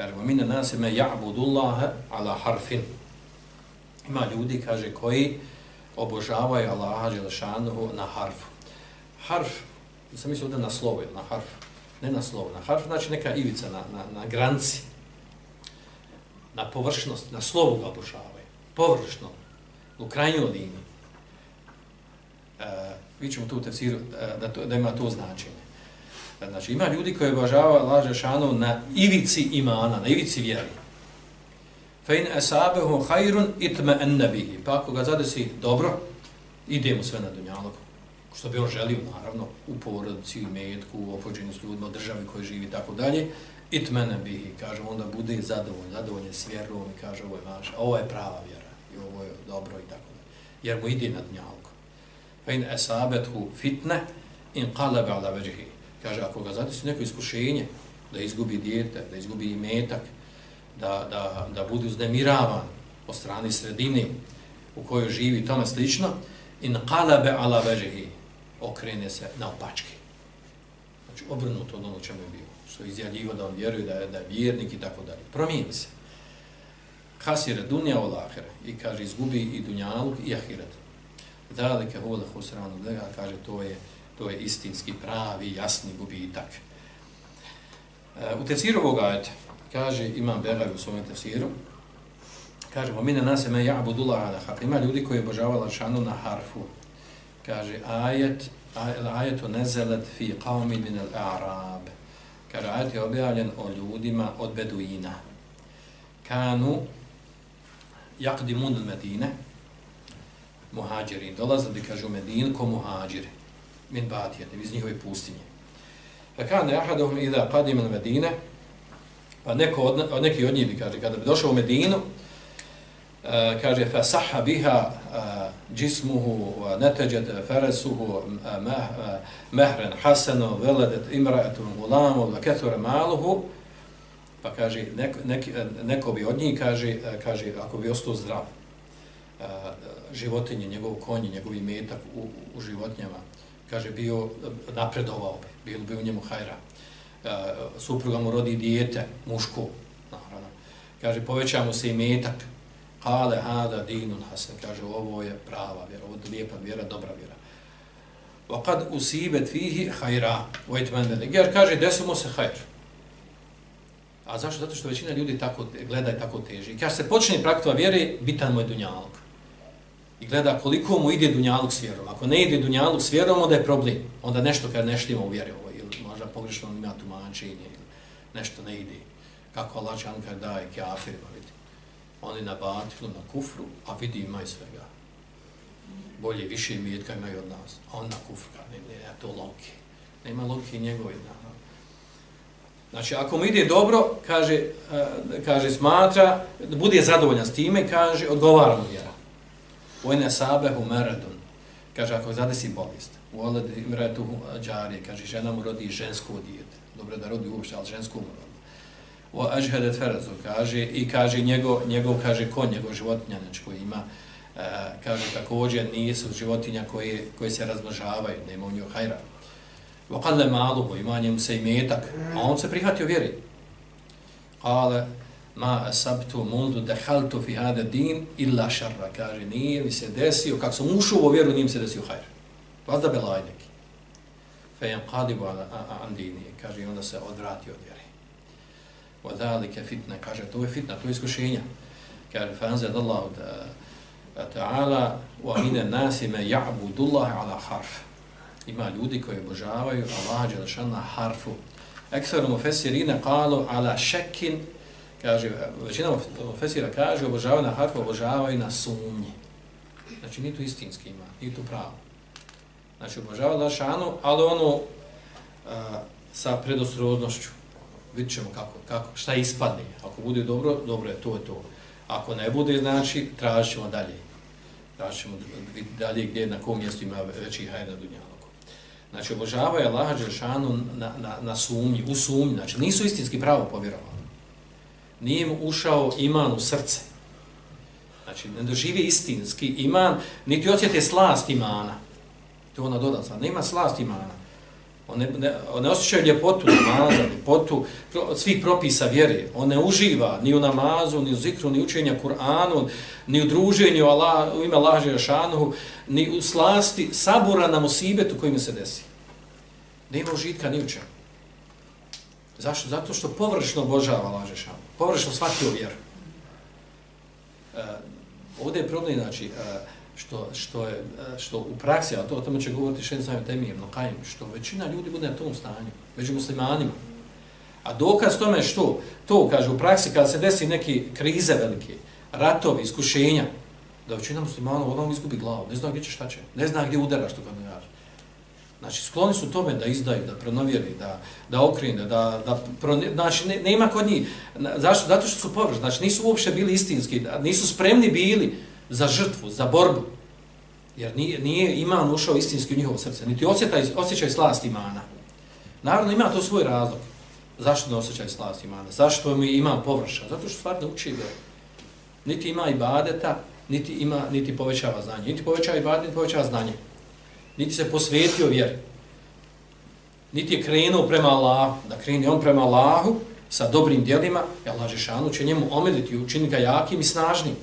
Kaže, wa mine nas ime ja'budullaha ala harfin. Ima ljudi, kaže, koji obožavaju Allaha Đelešanuhu na harfu. Harf, sam mislio da na slovo, na harf, ne na slovo, na harf znači neka ivica na, na, na granci, na površnost, na slovu ga obožavaju, površno, u krajnjoj liniji. E, vi ćemo tu u tefsiru e, da, to, da ima to značenje. Znači, ima ljudi koji obožava laže Đelešanuhu na ivici imana, na ivici vjeri. Fa in hajrun khairun itma'anna bihi. Pa ako ga zadesi dobro, idemo sve na dunjalog. Što bi on želio, naravno, u porodici, u metku, u opođenju s ljudima, u državi koji živi tako dalje. Itma'anna bihi, kaže, onda bude zadovoljan, zadovoljan s vjerom i kaže, ovo je vaša, ovo je prava vjera i ovo je dobro i tako dalje. Jer mu ide na dunjalog. Fa in fitne in qalaba ala veđihi Kaže, ako ga zadesi neko iskušenje, da izgubi dijete, da izgubi imetak, da, da, da bude uznemiravan po strani sredine u kojoj živi tome slično, in qalabe ala veđehi, okrene se na opačke. Znači, obrnuto od ono čemu je bio, što je izjavljivo da on vjeruje da je, da je vjernik i tako dalje. Promijeni se. Kasire dunja o lahire, i kaže, izgubi i dunjaluk i ahiret. Zalike hule husranu lega, kaže, to je, to je istinski, pravi, jasni gubitak. E, u tefsiru ovog ajeta, kaže imam Begaj u svojom tefsiru, kaže, o mine nas ime ja'budullah ala harf. Ima ljudi koji obožavali šanu na harfu. Kaže, ajet, ajetu nezelet fi qavmi min al-a'rab. Kaže, ajet je objavljen o ljudima od Beduina. Kanu jakdi al-medine, muhađirin. dolazili, kaže, u Medinu ko muhađiri, min batijete, iz njihove pustinje. Fa kane ahaduhum ida qadim il Medine, Pa neko od, neki od njih bi kaže kada bi došao u Medinu, uh, kaže fa biha uh, jismuhu wa natajat farasuhu e, mahran hasanu waladat imra'atun gulamu wa kathura maluhu pa kaže neko, neki, neko bi od njih kaže kaže ako bi ostao zdrav uh, životinje njegov konj njegov imetak u, u životinjama kaže bio eh, napredovao bi bilo bi u njemu hajra E, supruga mu rodi dijete, muško, naravno. Kaže, poveća mu se i metak. Kale, hada, dinun, hasen. Kaže, ovo je prava vjera, ovo je lijepa vjera, dobra vjera. Wa kad usibet fihi hajra. Jer kaže, desimo se hajr. A zašto? Zato što većina ljudi tako gleda i tako teži. Kaže, se počne praktova vjere, bitan mu je dunjalog. I gleda koliko mu ide dunjaluk s vjerom. Ako ne ide dunjaluk s vjerom, onda je problem. Onda nešto kad neštima u vjeri ovo ili možda pogrešno ima tumačenje ili nešto ne ide. Kako Allah Čanka daje kafirima, pa vidi. Oni na batilu, na kufru, a vidi imaju svega. Bolje, više imetka imaju od nas. A on na kufru, ne, ne, ne, to lonke. Nema lonke njegove, naravno. Znači, ako mu ide dobro, kaže, eh, kaže smatra, bude zadovoljan s time, kaže, odgovara mu vjera. Vojne sabehu meredun. Kaže, ako zadesi bolest u oled imretu džarije, kaže, žena mu rodi žensko dijete. Dobro da rodi uopšte, ali žensko mu rodi. O ažhedet ferazu, kaže, i kaže, njegov, njegov kaže, kon, njegov životinja, znači, koji ima, e, kaže, također nisu životinja koje, koje se razmnožavaju, nema u njoj hajra. O kadle malu, ima njemu se i metak, a on se prihvatio vjeri. Ale, ma asabtu mundu dehaltu fi hada din illa šarra, kaže, nije mi se desio, kako sam ušao u vjeru, nije mi se desio hajr. Vazda belaj neki. Fejem an dini kaže, onda se odvrati od vjeri. zalika fitne, kaže, to je fitna, to je iskušenja. Kaže, fanzad Allah ta'ala, wa idan nas ma ya'budu allah ala harf. Ima ljudi koji obožavaju Allah Đelešan na harfu. Ekseru mu fesirine kalu ala šekin, kaže, većina mu fesira kaže, obožavaju na harfu, obožavaju na sumnji. Znači, ni tu istinski ima, ni tu pravo. Znači, obožava Lašanu, ali ono a, sa predosrodnošću. Vidit ćemo kako, kako, šta ispadne. Ako bude dobro, dobro je, to je to. Ako ne bude, znači, tražit ćemo dalje. Tražit ćemo dalje gdje, na kom mjestu ima veći hajr na Dunjalogu. Znači, obožava je Laha Đelšanu na, na, na sumnji, u sumnji. Znači, nisu istinski pravo povjerovali. Nije mu ušao iman u srce. Znači, ne doživi istinski iman, niti osjeti slast imana. To ona dodatna. Nema slast imana. On ne, ne, on ne osjećaju ljepotu namaza, ljepotu pro, svih propisa vjere. On ne uživa ni u namazu, ni u zikru, ni u učenju Kur'anu, ni u druženju Allah, u ime Laže Jošanu, ni u slasti sabora na musibetu kojim se desi. Nema užitka ni u čemu. Zašto? Zato što površno obožava Allah Žešanu. Površno shvatio vjeru. E, ovdje je problem, znači, e, što, što, je, e, što u praksi, a to o tome će govoriti Šen samim Temijem, no kajem, što većina ljudi bude na tom stanju, među muslimanima. A dokaz tome što, to kaže u praksi, kada se desi neki krize velike, ratovi, iskušenja, da većina muslimana odmah izgubi glavu, ne zna gdje će šta će, ne zna gdje udara što kada ne kaže. Znači, skloni su tome da izdaju, da pronovjeri, da, da okrine, da, da pro, znači, ne, nema kod njih. Zašto? Zato što su površi, znači, nisu uopšte bili istinski, nisu spremni bili za žrtvu, za borbu. Jer nije, nije iman ušao istinski u njihovo srce, niti osjetaj, osjećaj slast imana. Naravno, ima to svoj razlog. Zašto ne osjećaj slast imana? Zašto mi ima površa? Zato što stvar ne uči ga. niti ima ibadeta, niti, ima, niti povećava znanje. Niti povećava ibadet, niti povećava znanje. Niti se posvetio vjeri. Niti je krenuo prema Allahu, da kreni on prema Allahu sa dobrim djelima, Allah Žešanu će njemu omediti i učiniti ga jakim i snažnim.